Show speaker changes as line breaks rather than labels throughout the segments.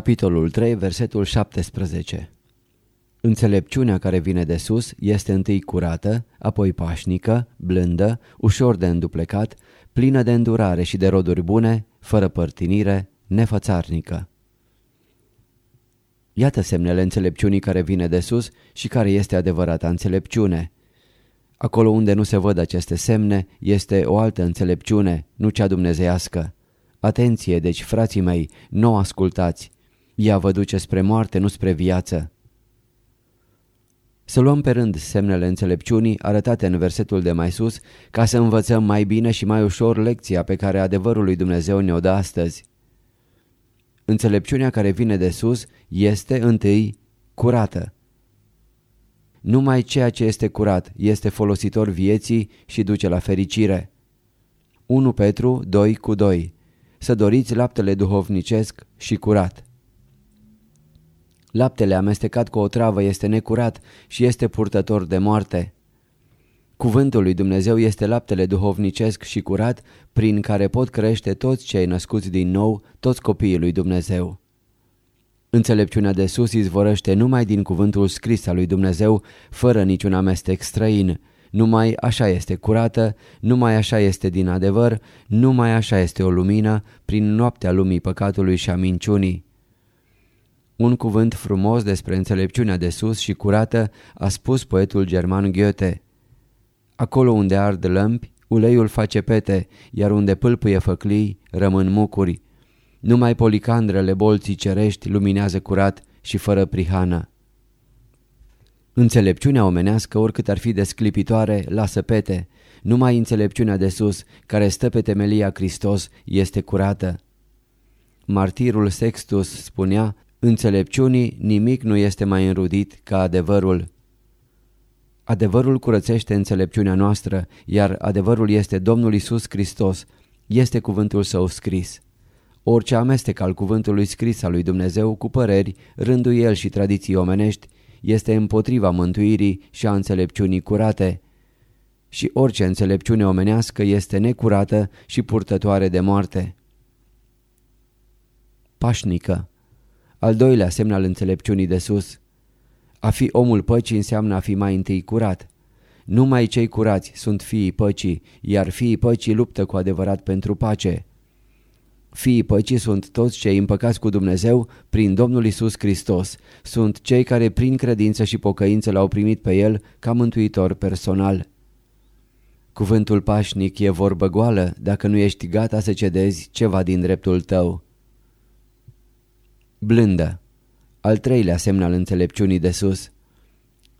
Capitolul 3, versetul 17 Înțelepciunea care vine de sus este întâi curată, apoi pașnică, blândă, ușor de înduplecat, plină de îndurare și de roduri bune, fără părtinire, nefățarnică. Iată semnele înțelepciunii care vine de sus și care este adevărata înțelepciune. Acolo unde nu se văd aceste semne este o altă înțelepciune, nu cea dumnezeiască. Atenție, deci, frații mei, nu ascultați. Ea vă duce spre moarte, nu spre viață. Să luăm pe rând semnele înțelepciunii arătate în versetul de mai sus ca să învățăm mai bine și mai ușor lecția pe care adevărul lui Dumnezeu ne-o dă astăzi. Înțelepciunea care vine de sus este întâi curată. Numai ceea ce este curat este folositor vieții și duce la fericire. 1 Petru 2 cu 2 Să doriți laptele duhovnicesc și curat. Laptele amestecat cu o travă este necurat și este purtător de moarte. Cuvântul lui Dumnezeu este laptele duhovnicesc și curat prin care pot crește toți cei născuți din nou, toți copiii lui Dumnezeu. Înțelepciunea de sus izvorăște numai din cuvântul scris al lui Dumnezeu, fără niciun amestec străin. Numai așa este curată, numai așa este din adevăr, numai așa este o lumină prin noaptea lumii păcatului și a minciunii. Un cuvânt frumos despre înțelepciunea de sus și curată a spus poetul german Goethe. Acolo unde ard lămpi, uleiul face pete, iar unde pâlpâie făclii, rămân mucuri. Numai policandrele bolții cerești luminează curat și fără prihană. Înțelepciunea omenească, oricât ar fi desclipitoare, lasă pete. Numai înțelepciunea de sus, care stă pe temelia Hristos, este curată. Martirul Sextus spunea, Înțelepciunii nimic nu este mai înrudit ca adevărul. Adevărul curățește înțelepciunea noastră, iar adevărul este Domnul Isus Hristos, este cuvântul său scris. Orice amestec al cuvântului scris al lui Dumnezeu cu păreri, rânduiel și tradiții omenești este împotriva mântuirii și a înțelepciunii curate. Și orice înțelepciune omenească este necurată și purtătoare de moarte. Pașnică al doilea semn al înțelepciunii de sus. A fi omul păcii înseamnă a fi mai întâi curat. Numai cei curați sunt fiii păcii, iar fiii păcii luptă cu adevărat pentru pace. Fiii păcii sunt toți cei împăcați cu Dumnezeu prin Domnul Isus Hristos. Sunt cei care prin credință și pocăință l-au primit pe El ca mântuitor personal. Cuvântul pașnic e vorbă goală dacă nu ești gata să cedezi ceva din dreptul tău. Blândă. Al treilea semn al înțelepciunii de sus.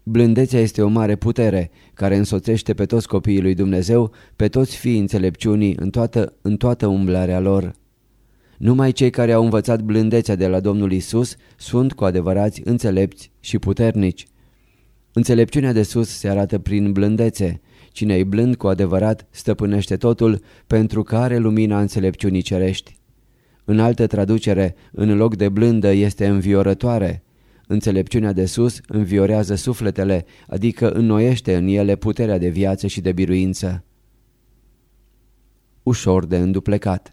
Blândețea este o mare putere care însoțește pe toți copiii lui Dumnezeu, pe toți fiii înțelepciunii în toată, în toată umblarea lor. Numai cei care au învățat blândețea de la Domnul Isus sunt cu adevărați înțelepți și puternici. Înțelepciunea de sus se arată prin blândețe. Cine e blând cu adevărat stăpânește totul pentru că are lumina înțelepciunii cerești. În altă traducere, în loc de blândă este înviorătoare. Înțelepciunea de sus înviorează sufletele, adică înnoiește în ele puterea de viață și de biruință. Ușor de înduplecat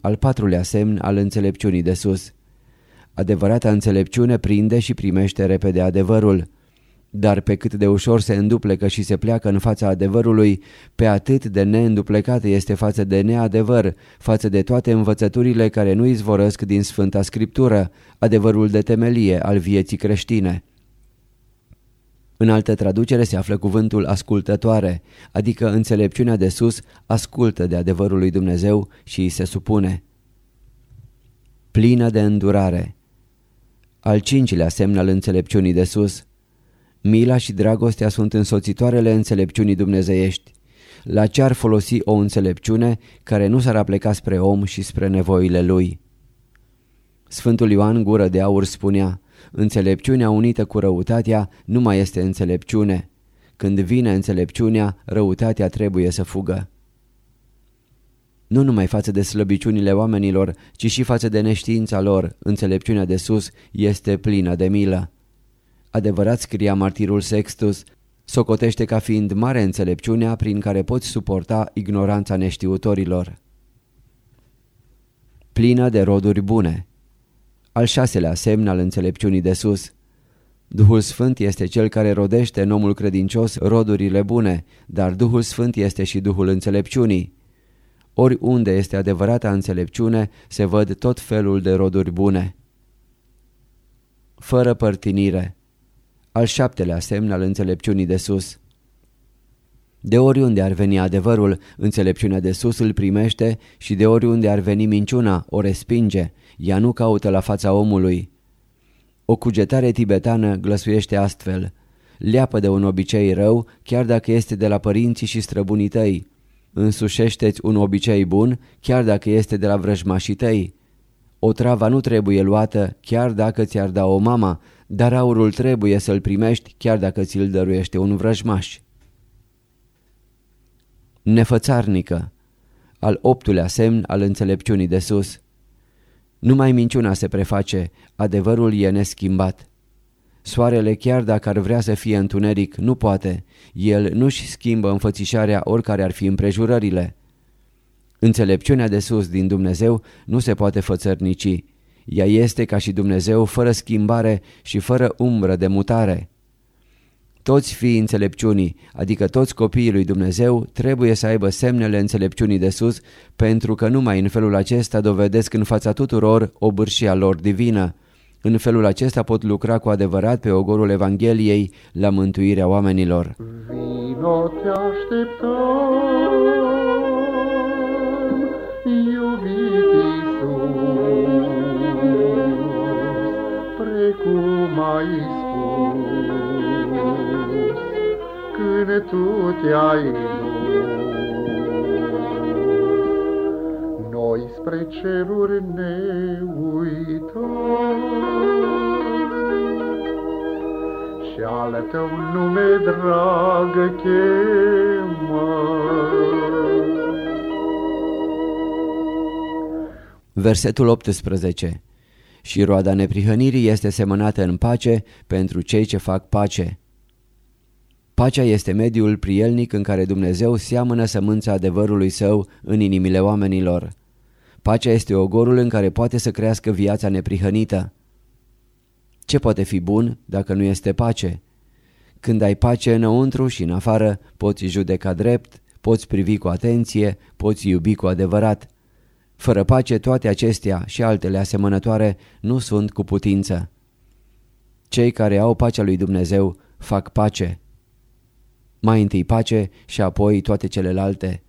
Al patrulea semn al înțelepciunii de sus Adevărata înțelepciune prinde și primește repede adevărul. Dar pe cât de ușor se înduplecă și se pleacă în fața adevărului, pe atât de neînduplecată este față de neadevăr, față de toate învățăturile care nu izvorăsc din Sfânta Scriptură, adevărul de temelie al vieții creștine. În altă traducere se află cuvântul ascultătoare, adică înțelepciunea de sus ascultă de adevărul lui Dumnezeu și îi se supune. Plină de îndurare Al cincilea semn al înțelepciunii de sus – Mila și dragostea sunt însoțitoarele înțelepciunii dumnezeiești. La ce ar folosi o înțelepciune care nu s-ar apleca spre om și spre nevoile lui? Sfântul Ioan Gură de Aur spunea, înțelepciunea unită cu răutatea nu mai este înțelepciune. Când vine înțelepciunea, răutatea trebuie să fugă. Nu numai față de slăbiciunile oamenilor, ci și față de neștiința lor, înțelepciunea de sus este plină de milă. Adevărat scria martirul Sextus, socotește ca fiind mare înțelepciunea prin care poți suporta ignoranța neștiutorilor. Plină de roduri bune Al șaselea semn al înțelepciunii de sus. Duhul Sfânt este cel care rodește în omul credincios rodurile bune, dar Duhul Sfânt este și Duhul înțelepciunii. Oriunde este adevărata înțelepciune, se văd tot felul de roduri bune. Fără părtinire Al șaptelea semn al înțelepciunii de sus. De oriunde ar veni adevărul, înțelepciunea de sus îl primește și de oriunde ar veni minciuna, o respinge. Ea nu caută la fața omului. O cugetare tibetană glăsuiește astfel. Leapă de un obicei rău, chiar dacă este de la părinții și străbunii tăi. Însușește-ți un obicei bun, chiar dacă este de la vrăjmașii tăi. O travă nu trebuie luată, chiar dacă ți-ar da o mama, dar aurul trebuie să-l primești, chiar dacă ți-l dăruiește un vrăjmaș. Nefățarnică Al optulea semn al înțelepciunii de sus Numai minciuna se preface, adevărul e neschimbat. Soarele chiar dacă ar vrea să fie întuneric, nu poate. El nu-și schimbă înfățișarea oricare ar fi împrejurările. Înțelepciunea de sus din Dumnezeu nu se poate fățărnici. Ea este ca și Dumnezeu fără schimbare și fără umbră de mutare. Toți fiii înțelepciunii, adică toți copiii lui Dumnezeu, trebuie să aibă semnele înțelepciunii de sus, pentru că numai în felul acesta dovedesc în fața tuturor obârșia lor divină. În felul acesta pot lucra cu adevărat pe ogorul Evangheliei la mântuirea oamenilor.
Vino te așteptăm, când tu te-ai noi spre ceruri ne uităm și al tău nume dragă chemă.
Versetul 18 Și roada neprihănirii este semănată în pace pentru cei ce fac pace. Pacea este mediul prielnic în care Dumnezeu seamănă sămânța adevărului său în inimile oamenilor. Pacea este ogorul în care poate să crească viața neprihănită. Ce poate fi bun dacă nu este pace? Când ai pace înăuntru și în afară, poți judeca drept, poți privi cu atenție, poți iubi cu adevărat. Fără pace toate acestea și altele asemănătoare nu sunt cu putință. Cei care au pacea lui Dumnezeu fac pace. Mai întâi pace și apoi toate celelalte.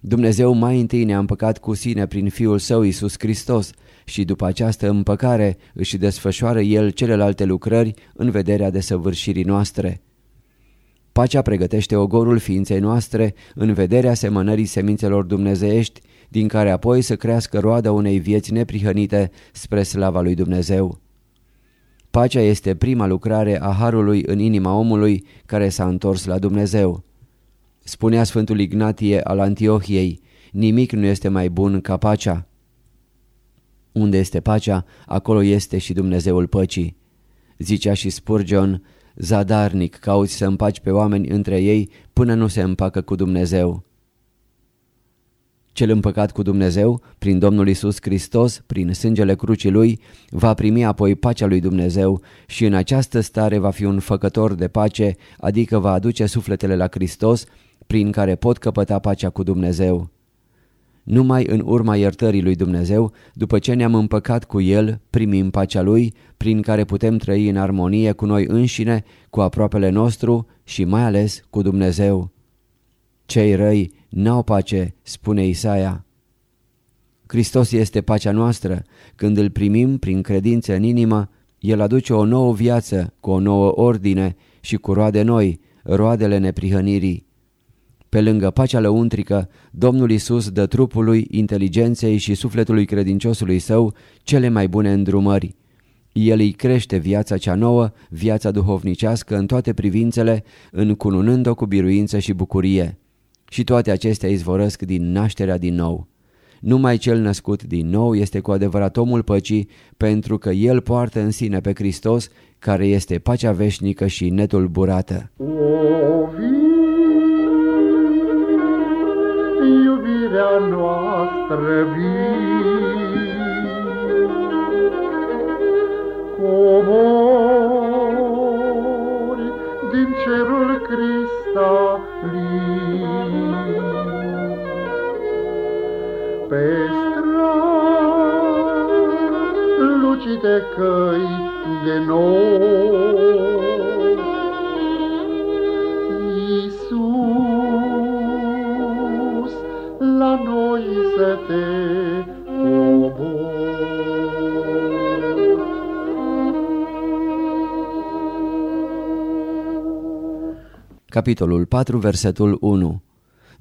Dumnezeu mai întâi ne-a împăcat cu sine prin Fiul Său Iisus Hristos și după această împăcare își desfășoară El celelalte lucrări în vederea desăvârșirii noastre. Pacea pregătește ogorul ființei noastre în vederea semănării semințelor dumnezeiești, din care apoi să crească roada unei vieți neprihănite spre slava lui Dumnezeu. Pacea este prima lucrare a Harului în inima omului care s-a întors la Dumnezeu. Spunea Sfântul Ignatie al Antiohiei, nimic nu este mai bun ca pacea. Unde este pacea, acolo este și Dumnezeul păcii. Zicea și Spurgeon, zadarnic cauți să împaci pe oameni între ei până nu se împacă cu Dumnezeu. Cel împăcat cu Dumnezeu, prin Domnul Isus Hristos, prin sângele crucii Lui, va primi apoi pacea lui Dumnezeu și în această stare va fi un făcător de pace, adică va aduce sufletele la Hristos, prin care pot căpăta pacea cu Dumnezeu. Numai în urma iertării lui Dumnezeu, după ce ne-am împăcat cu El, primim pacea Lui, prin care putem trăi în armonie cu noi înșine, cu aproapele nostru și mai ales cu Dumnezeu. Cei răi n-au pace, spune Isaia. Hristos este pacea noastră. Când îl primim prin credință în inimă, El aduce o nouă viață, cu o nouă ordine și cu roade noi, roadele neprihănirii. Pe lângă pacea lăuntrică, Domnul Isus dă trupului, inteligenței și sufletului credinciosului său cele mai bune îndrumări. El îi crește viața cea nouă, viața duhovnicească în toate privințele, încununând-o cu biruință și bucurie. Și toate acestea izvorăsc din nașterea din nou. Numai cel născut din nou este cu adevărat omul păcii, pentru că el poartă în sine pe Hristos, care este pacea veșnică și netulburată.
O iubirea noastră vii, Comori pe străzi lucite căi de noi. Iisus, la noi să te
Capitolul 4, versetul 1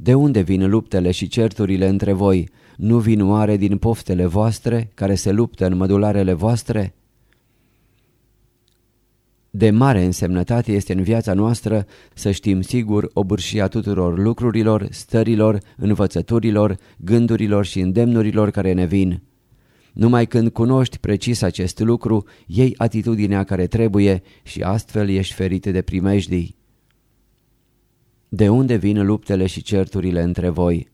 De unde vin luptele și certurile între voi? Nu vin oare din poftele voastre, care se luptă în mădularele voastre? De mare însemnătate este în viața noastră să știm sigur obârșia tuturor lucrurilor, stărilor, învățăturilor, gândurilor și îndemnurilor care ne vin. Numai când cunoști precis acest lucru, iei atitudinea care trebuie și astfel ești ferit de primejdii. De unde vin luptele și certurile între voi?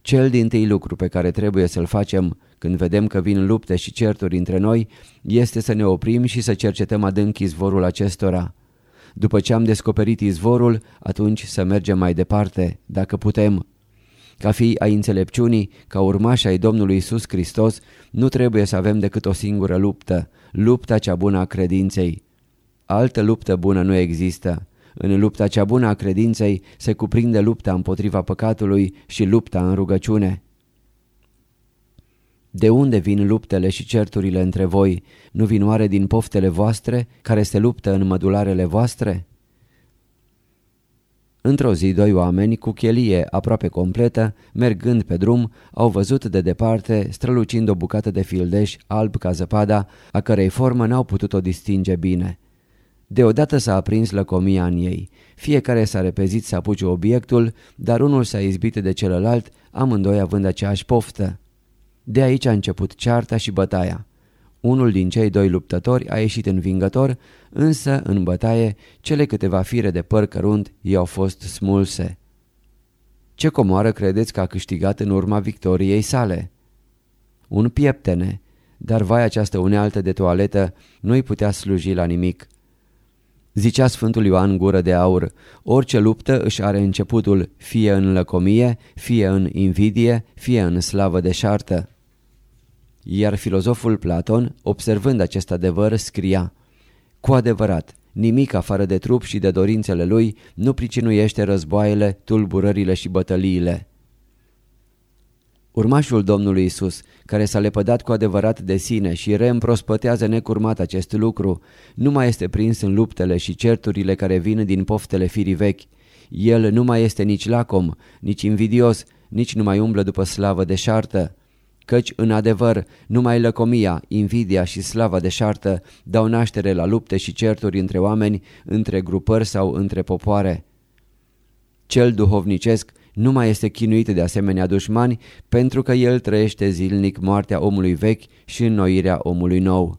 Cel din tâi lucru pe care trebuie să-l facem când vedem că vin lupte și certuri între noi este să ne oprim și să cercetăm adânc izvorul acestora. După ce am descoperit izvorul, atunci să mergem mai departe, dacă putem. Ca fii ai înțelepciunii, ca urmași ai Domnului Isus Hristos, nu trebuie să avem decât o singură luptă, lupta cea bună a credinței. Altă luptă bună nu există. În lupta cea bună a credinței se cuprinde lupta împotriva păcatului și lupta în rugăciune. De unde vin luptele și certurile între voi? Nu vin oare din poftele voastre, care se luptă în mădularele voastre? Într-o zi, doi oameni, cu chelie aproape completă, mergând pe drum, au văzut de departe, strălucind o bucată de fildeș alb ca zăpada, a cărei formă n-au putut-o distinge bine. Deodată s-a aprins lăcomia în ei. Fiecare s-a repezit să apuce obiectul, dar unul s-a izbit de celălalt, amândoi având aceeași poftă. De aici a început cearta și bătaia. Unul din cei doi luptători a ieșit învingător, însă, în bătaie, cele câteva fire de păr cărunt i-au fost smulse. Ce comoară credeți că a câștigat în urma victoriei sale? Un pieptene, dar vai această unealtă de toaletă nu-i putea sluji la nimic. Zicea Sfântul Ioan Gură de Aur, orice luptă își are începutul fie în lăcomie, fie în invidie, fie în slavă de șartă. Iar filozoful Platon, observând acest adevăr, scria Cu adevărat, nimic afară de trup și de dorințele lui nu pricinuiește războaiele, tulburările și bătăliile. Urmașul Domnului Isus, care s-a lepădat cu adevărat de sine și reîmprospătează necurmat acest lucru, nu mai este prins în luptele și certurile care vin din poftele firii vechi. El nu mai este nici lacom, nici invidios, nici nu mai umblă după slavă de șartă. Căci, în adevăr, numai lăcomia, invidia și slava de șartă dau naștere la lupte și certuri între oameni, între grupări sau între popoare. Cel duhovnicesc nu mai este chinuit de asemenea dușmani pentru că el trăiește zilnic moartea omului vechi și înnoirea omului nou.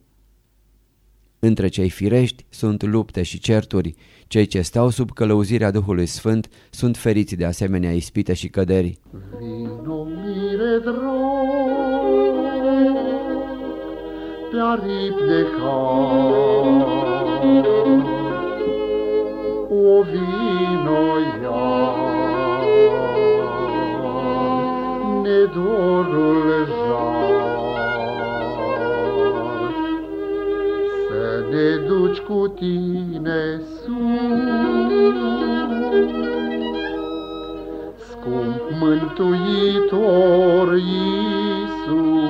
Între cei firești sunt lupte și certuri, cei ce stau sub călăuzirea Duhului Sfânt sunt feriți de asemenea ispite și căderi.
Vino mire pe aripi de cal, o vino iar dorul jar. Să ne duci cu tine sus, Scump mântuitor Iisus.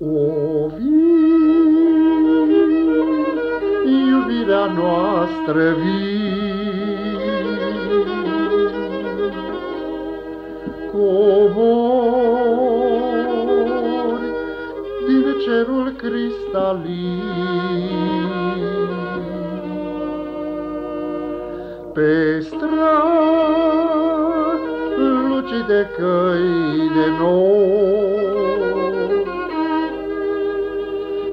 O vii, iubirea noastră vii, cobori din cerul cristalin. Pe străzi de căi de nori,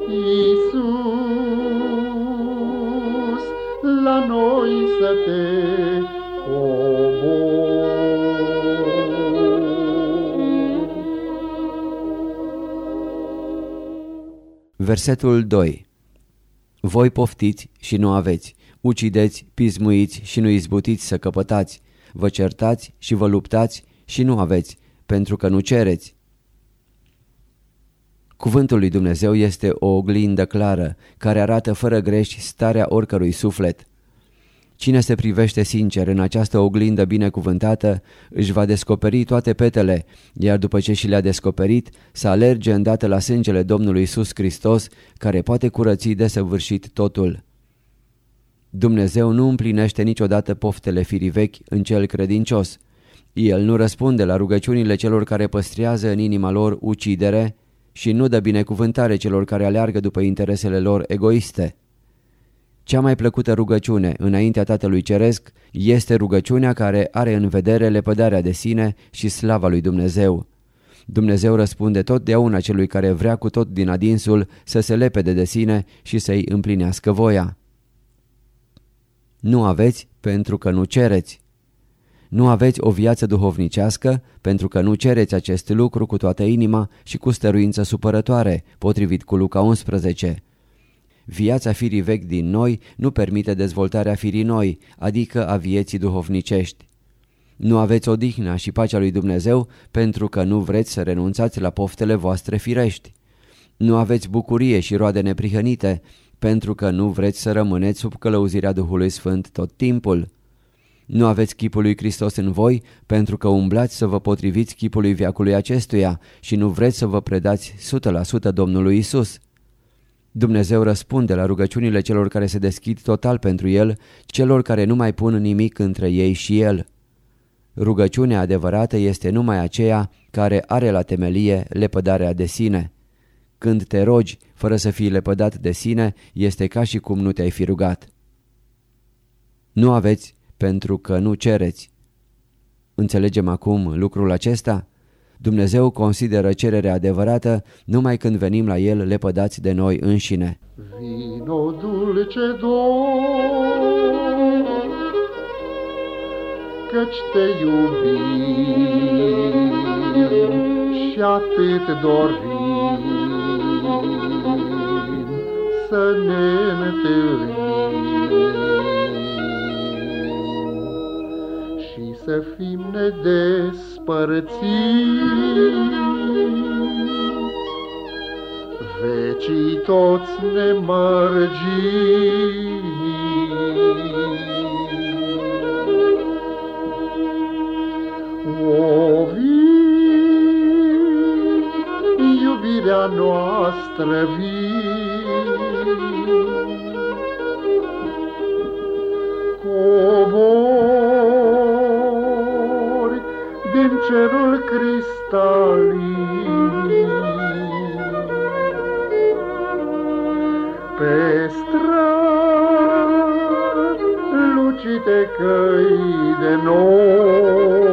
Iisus, la noi să te cobori.
Versetul 2 Voi poftiți și nu aveți, ucideți, pismuiți și nu izbutiți să căpătați, vă certați și vă luptați și nu aveți, pentru că nu cereți. Cuvântul lui Dumnezeu este o oglindă clară, care arată fără greș starea oricărui suflet. Cine se privește sincer în această oglindă binecuvântată își va descoperi toate petele, iar după ce și le-a descoperit, să alerge îndată la sângele Domnului Isus Hristos, care poate curăți desăvârșit totul. Dumnezeu nu împlinește niciodată poftele firii vechi în cel credincios. El nu răspunde la rugăciunile celor care păstrează în inima lor ucidere și nu dă binecuvântare celor care aleargă după interesele lor egoiste. Cea mai plăcută rugăciune înaintea Tatălui Ceresc este rugăciunea care are în vedere lepădarea de sine și slava lui Dumnezeu. Dumnezeu răspunde totdeauna celui care vrea cu tot din adinsul să se lepede de sine și să-i împlinească voia. Nu aveți pentru că nu cereți. Nu aveți o viață duhovnicească pentru că nu cereți acest lucru cu toată inima și cu stăruință supărătoare, potrivit cu Luca 11. Viața firii vechi din noi nu permite dezvoltarea firii noi, adică a vieții duhovnicești. Nu aveți odihna și pacea lui Dumnezeu pentru că nu vreți să renunțați la poftele voastre firești. Nu aveți bucurie și roade neprihănite pentru că nu vreți să rămâneți sub călăuzirea Duhului Sfânt tot timpul. Nu aveți chipul lui Hristos în voi pentru că umblați să vă potriviți chipului viacului acestuia și nu vreți să vă predați 100% Domnului Isus. Dumnezeu răspunde la rugăciunile celor care se deschid total pentru El, celor care nu mai pun nimic între ei și El. Rugăciunea adevărată este numai aceea care are la temelie lepădarea de sine. Când te rogi fără să fii lepădat de sine, este ca și cum nu te-ai fi rugat. Nu aveți pentru că nu cereți. Înțelegem acum lucrul acesta? Dumnezeu consideră cererea adevărată numai când venim la El lepădați de noi înșine.
Vino dulce dor, căci te iubim și atât dorim să ne întâlnim. Să fim nedespărțiți. Vecii toți ne mărgini. O vii, iubirea noastră vii, cobor din cerul cristalin. Pe strat lucite căi de nori,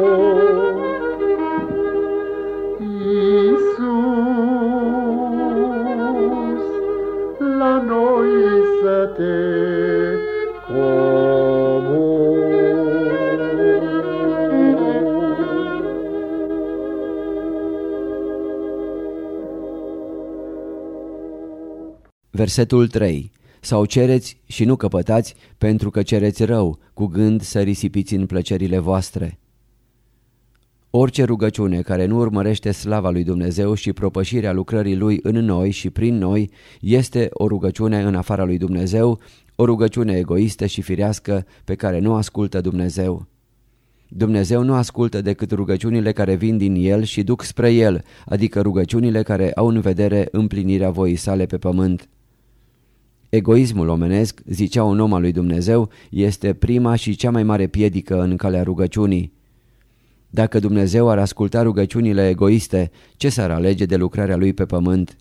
Versetul 3 Sau cereți și nu căpătați pentru că cereți rău, cu gând să risipiți în plăcerile voastre. Orice rugăciune care nu urmărește slava lui Dumnezeu și propășirea lucrării lui în noi și prin noi este o rugăciune în afara lui Dumnezeu, o rugăciune egoistă și firească pe care nu ascultă Dumnezeu. Dumnezeu nu ascultă decât rugăciunile care vin din El și duc spre El, adică rugăciunile care au în vedere împlinirea voii sale pe pământ. Egoismul omenesc, zicea un om al lui Dumnezeu, este prima și cea mai mare piedică în calea rugăciunii. Dacă Dumnezeu ar asculta rugăciunile egoiste, ce s-ar alege de lucrarea lui pe pământ?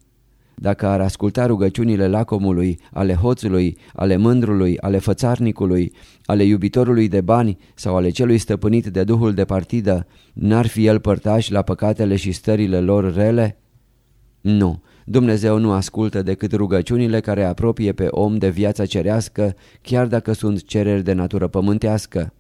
Dacă ar asculta rugăciunile lacomului, ale hoțului, ale mândrului, ale fățarnicului, ale iubitorului de bani sau ale celui stăpânit de duhul de partidă, n-ar fi el părtaș la păcatele și stările lor rele? Nu, Dumnezeu nu ascultă decât rugăciunile care apropie pe om de viața cerească, chiar dacă sunt cereri de natură pământească.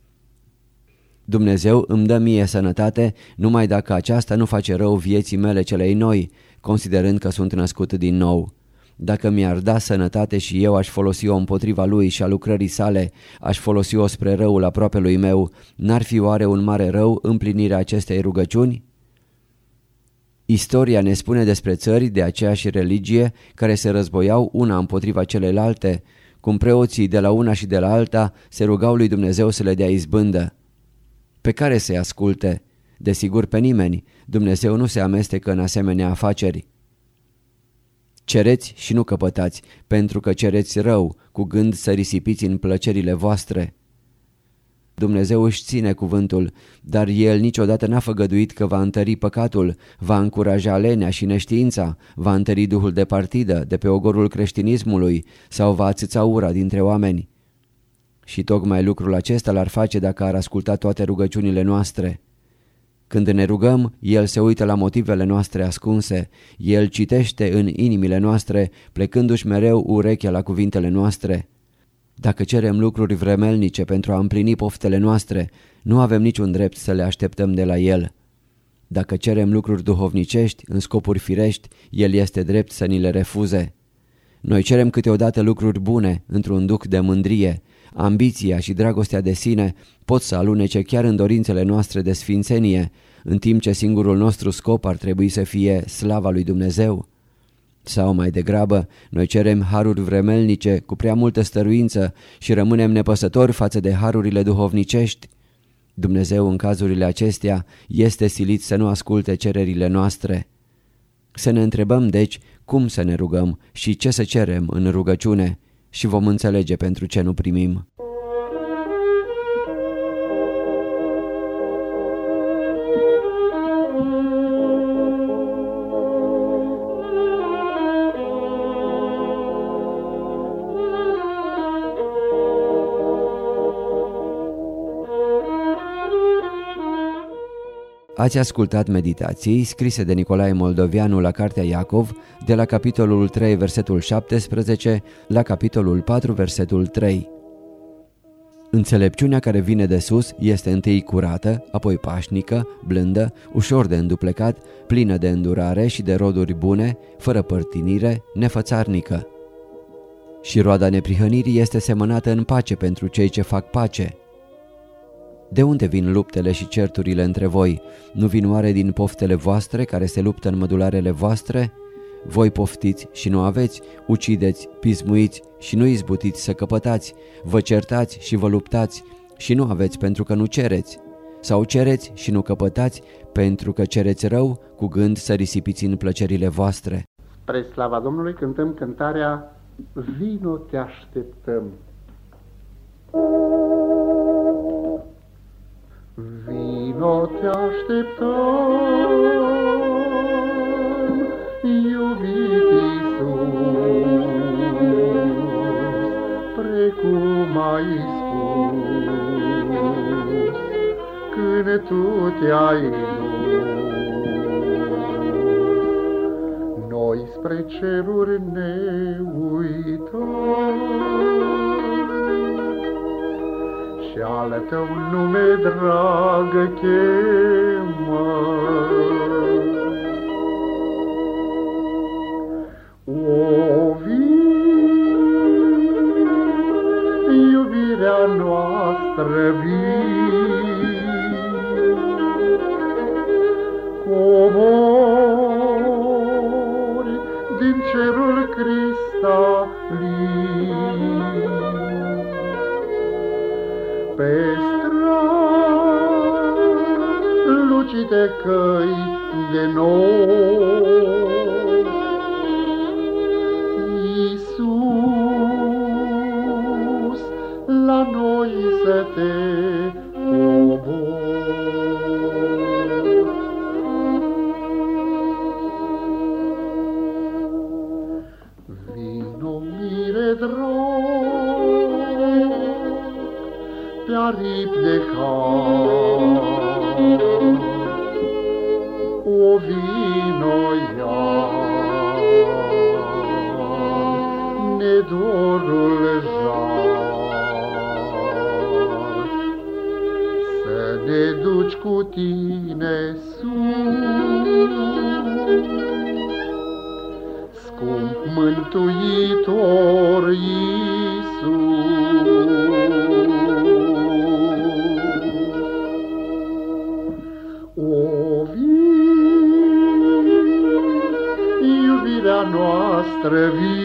Dumnezeu îmi dă mie sănătate numai dacă aceasta nu face rău vieții mele celei noi, considerând că sunt născut din nou. Dacă mi-ar da sănătate și eu aș folosi-o împotriva lui și a lucrării sale, aș folosi-o spre răul aproapelui meu, n-ar fi oare un mare rău împlinirea acestei rugăciuni? Istoria ne spune despre țări de aceeași religie care se războiau una împotriva celelalte, cum preoții de la una și de la alta se rugau lui Dumnezeu să le dea izbândă. Pe care să-i asculte? Desigur pe nimeni, Dumnezeu nu se amestecă în asemenea afaceri. Cereți și nu căpătați, pentru că cereți rău, cu gând să risipiți în plăcerile voastre. Dumnezeu își ține cuvântul, dar El niciodată n-a făgăduit că va întări păcatul, va încuraja lenea și neștiința, va întări duhul de partidă, de pe ogorul creștinismului sau va ațăța ura dintre oameni. Și tocmai lucrul acesta l-ar face dacă ar asculta toate rugăciunile noastre. Când ne rugăm, El se uită la motivele noastre ascunse, El citește în inimile noastre, plecându-și mereu urechea la cuvintele noastre. Dacă cerem lucruri vremelnice pentru a împlini poftele noastre, nu avem niciun drept să le așteptăm de la El. Dacă cerem lucruri duhovnicești, în scopuri firești, El este drept să ni le refuze. Noi cerem câteodată lucruri bune, într-un duc de mândrie. Ambiția și dragostea de sine pot să alunece chiar în dorințele noastre de sfințenie, în timp ce singurul nostru scop ar trebui să fie slava lui Dumnezeu. Sau mai degrabă, noi cerem haruri vremelnice cu prea multă stăruință și rămânem nepăsători față de harurile duhovnicești. Dumnezeu în cazurile acestea este silit să nu asculte cererile noastre. Să ne întrebăm deci cum să ne rugăm și ce să cerem în rugăciune și vom înțelege pentru ce nu primim. Ați ascultat meditații scrise de Nicolae Moldovianu la Cartea Iacov, de la capitolul 3, versetul 17, la capitolul 4, versetul 3. Înțelepciunea care vine de sus este întâi curată, apoi pașnică, blândă, ușor de înduplecat, plină de îndurare și de roduri bune, fără părtinire, nefățarnică. Și roada neprihănirii este semănată în pace pentru cei ce fac pace. De unde vin luptele și certurile între voi? Nu vin oare din poftele voastre care se luptă în mădularele voastre? Voi poftiți și nu aveți, ucideți, pismuiți și nu izbutiți să căpătați, vă certați și vă luptați și nu aveți pentru că nu cereți. Sau cereți și nu căpătați pentru că cereți rău cu gând să risipiți în plăcerile voastre.
Spre slava Domnului cântăm cântarea Vino te așteptăm. Vino te așteptăm, iubit Iisus, precum ai spus, când tu te-ai Noi spre ceruri ne uităm, și al tău nume dragă chemă. O vii, iubirea noastră vii, comori din cerul cristalin lucite căi de noi. Iisus, la noi să te Vino mire drog, pe aripi de cal. Nedorul jar, Să ne duci cu tine sus, Scump Mântuitor Iisus. O vii, iubirea noastră vii,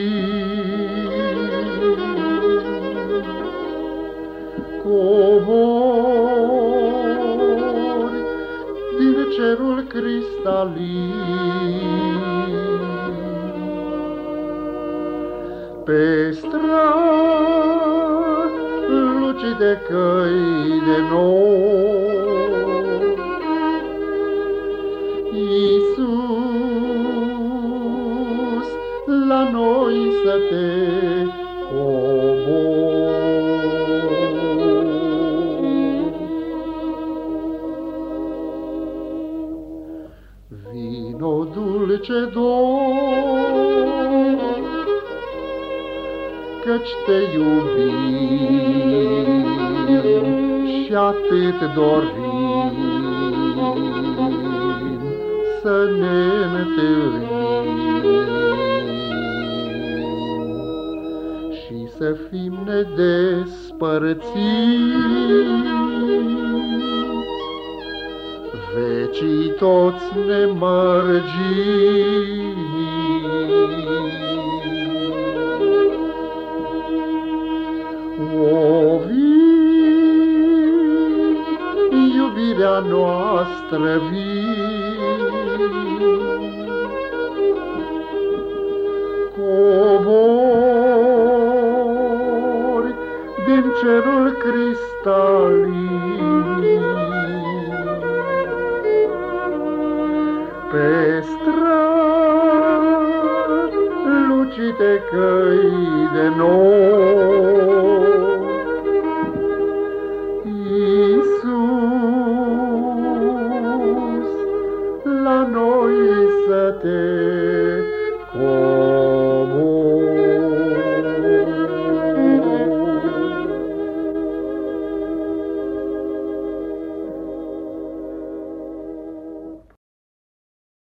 străluci de căi de nori, Iisus, la noi să te Vino dulce dor, Căci te iubim și atât dorim să ne întâlnim și să fim nedespărțiți vecii toți ne mărgini. O unirea noastră vii. Cobori din cerul cristalin pe străzi lucite căi de noi.